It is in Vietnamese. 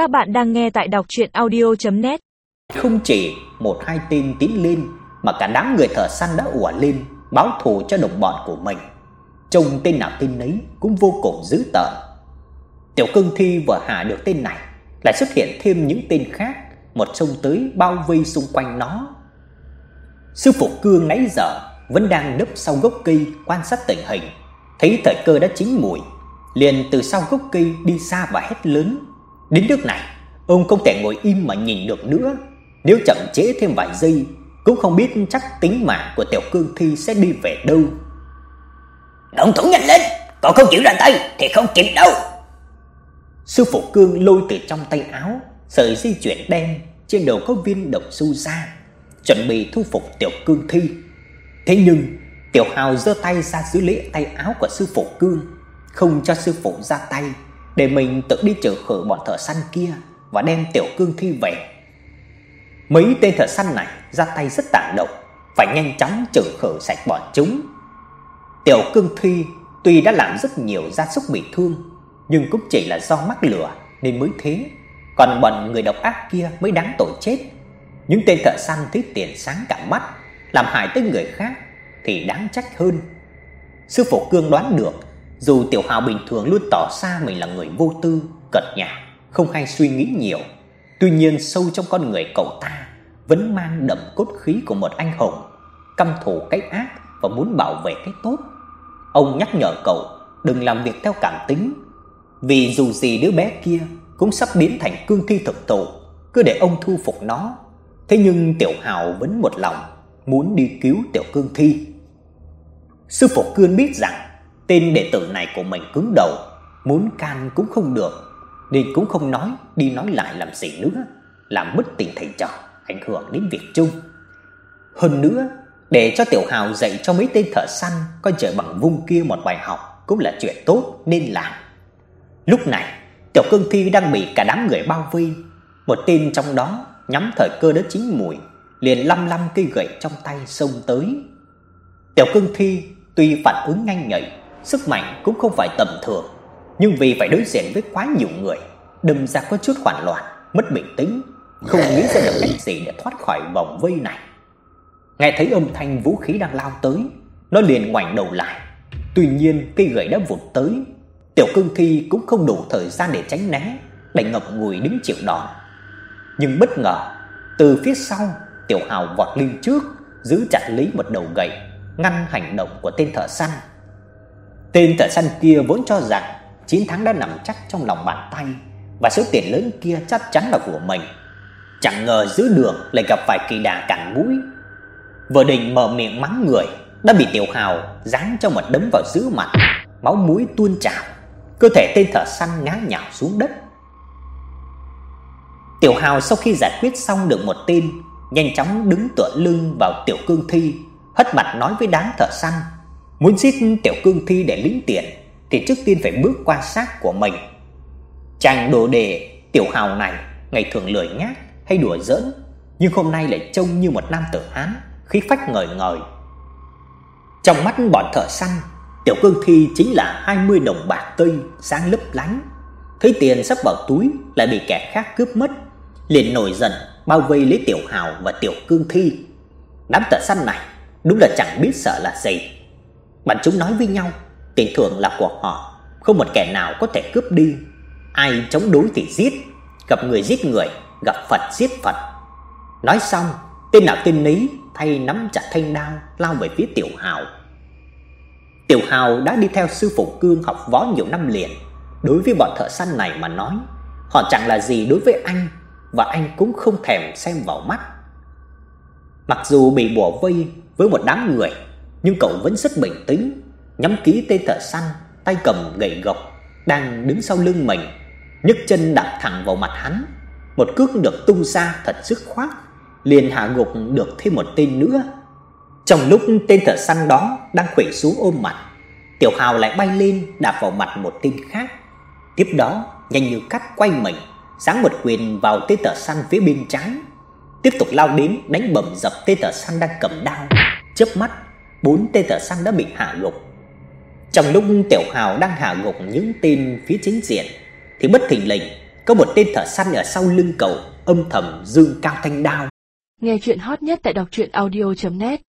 Các bạn đang nghe tại đọc audio net Không chỉ một hai tên tín lên mà cả đám người thợ săn đã ủa lên báo thù cho đồng bọn của mình. Trông tên nào tên nấy cũng vô cùng dữ tợn. Tiểu Cương Thi vừa hạ được tên này, lại xuất hiện thêm những tên khác, một xông tới bao vây xung quanh nó. Sư phụ Cương nãy giờ vẫn đang nấp sau gốc cây quan sát tình hình, thấy thời cơ đã chín mùi, liền từ sau gốc cây đi xa và hét lớn. Đến nước này, ông không thể ngồi im mà nhìn được nữa, nếu chậm trễ thêm vài giây cũng không biết chắc tính mạng của tiểu cương thi sẽ đi về đâu. Động thủ nhanh lên, còn không chịu ra tay thì không kịp đâu. Sư phụ cương lôi từ trong tay áo sợi dây chuyền đen trên đầu có viên đồng xu ra, chuẩn bị thu phục tiểu cương thi. Thế nhưng, tiểu hào giơ tay ra giữ lấy tay áo của sư phụ cương, không cho sư phụ ra tay để mình tự đi chở khử bọn thợ săn kia và đem tiểu cương thi về. Mấy tên thợ săn này ra tay rất tàn độc, phải nhanh chóng trừ khử sạch bọn chúng. Tiểu cương thi tuy đã làm rất nhiều gia súc bị thương, nhưng cũng chỉ là do mắc lửa nên mới thế, còn bọn người độc ác kia mới đáng tội chết. Những tên thợ săn thấy tiền sáng cả mắt, làm hại tới người khác thì đáng trách hơn. Sư phụ Cương đoán được, dù Tiểu Hào bình thường luôn tỏ ra mình là người vô tư, cật nhả, không hay suy nghĩ nhiều, tuy nhiên sâu trong con người cậu ta vẫn mang đậm cốt khí của một anh hùng, căm thù cái ác và muốn bảo vệ cái tốt. Ông nhắc nhở cậu đừng làm việc theo cảm tính, vì dù gì đứa bé kia cũng sắp biến thành cương thi thực thụ, cứ để ông thu phục nó. Thế nhưng Tiểu Hào vẫn một lòng muốn đi cứu Tiểu Cương Thi. Sư phụ Cương biết rằng tên đệ tử này của mình cứng đầu, muốn can cũng không được, nên cũng không nói đi nói lại làm gì nữa, làm mất tình thầy trò, ảnh hưởng đến việc chung. Hơn nữa, để cho Tiểu Hào dạy cho mấy tên thợ săn coi trời bằng vung kia một bài học cũng là chuyện tốt nên làm. Lúc này, Tiểu Cương Thi đang bị cả đám người bao vây, một tên trong đó nhắm thời cơ đến chính mùi, liền lăm lăm cây gậy trong tay xông tới. Tiểu Cương Thi tuy phản ứng nhanh nhạy, sức mạnh cũng không phải tầm thường, nhưng vì phải đối diện với quá nhiều người, đâm ra có chút hoảng loạn, mất bình tĩnh, không nghĩ ra được cách gì để thoát khỏi vòng vây này. Nghe thấy âm thanh vũ khí đang lao tới, nó liền ngoảnh đầu lại. Tuy nhiên, cây gậy đã vụt tới, Tiểu Cương Thi cũng không đủ thời gian để tránh né, đành ngập ngùi đứng chịu đòn. Nhưng bất ngờ, từ phía sau, Tiểu Hào vọt lên trước, giữ chặt lấy một đầu gậy, ngăn hành động của tên thợ săn. Tên thợ săn kia vốn cho rằng chiến thắng đã nằm chắc trong lòng bàn tay và số tiền lớn kia chắc chắn là của mình. Chẳng ngờ giữa đường lại gặp phải kỳ đà cản mũi. Vừa định mở miệng mắng người, đã bị Tiểu Hào giáng cho một đấm vào giữa mặt, máu mũi tuôn trào. Cơ thể tên thợ săn ngã nhào xuống đất. Tiểu Hào sau khi giải quyết xong được một tên, nhanh chóng đứng tựa lưng vào Tiểu Cương Thi, hất mặt nói với đám thợ săn, muốn giết Tiểu Cương Thi để lĩnh tiền thì trước tiên phải bước qua xác của mình. Chàng đồ đề Tiểu Hào này ngày thường lười nhác hay đùa giỡn, nhưng hôm nay lại trông như một nam tử hán, khí phách ngời ngời. Trong mắt bọn thợ săn, Tiểu Cương Thi chính là 20 đồng bạc tây sáng lấp lánh. Thấy tiền sắp vào túi lại bị kẻ khác cướp mất, liền nổi giận bao vây lấy Tiểu Hào và Tiểu Cương Thi. Đám thợ săn này đúng là chẳng biết sợ là gì. Bọn chúng nói với nhau, tiền thưởng là của họ, không một kẻ nào có thể cướp đi. Ai chống đối thì giết, gặp người giết người, gặp Phật giết Phật. Nói xong, tên nào tên nấy thay nắm chặt thanh đao lao về phía Tiểu Hào. Tiểu Hào đã đi theo sư phụ Cương học võ nhiều năm liền, đối với bọn thợ săn này mà nói, họ chẳng là gì đối với anh và anh cũng không thèm xem vào mắt. Mặc dù bị bỏ vây với một đám người, nhưng cậu vẫn rất bình tĩnh, nhắm kỹ tên thợ săn, tay cầm gậy gộc đang đứng sau lưng mình, nhấc chân đạp thẳng vào mặt hắn. Một cước được tung ra thật dứt khoát, liền hạ gục được thêm một tên nữa. Trong lúc tên thợ săn đó đang khuỵu xuống ôm mặt, Tiểu Hào lại bay lên đạp vào mặt một tên khác. Tiếp đó, nhanh như cắt quay mình, giáng một quyền vào tên thợ săn phía bên trái, tiếp tục lao đến đánh bầm dập tên thợ săn đang cầm đao. Chớp mắt, bốn tên thợ săn đã bị hạ gục. Trong lúc Tiểu Hào đang hạ gục những tên phía chính diện, thì bất thình lình, có một tên thợ săn ở sau lưng cậu âm thầm dương cao thanh đao. Nghe chuyện hot nhất tại đọc truyện audio net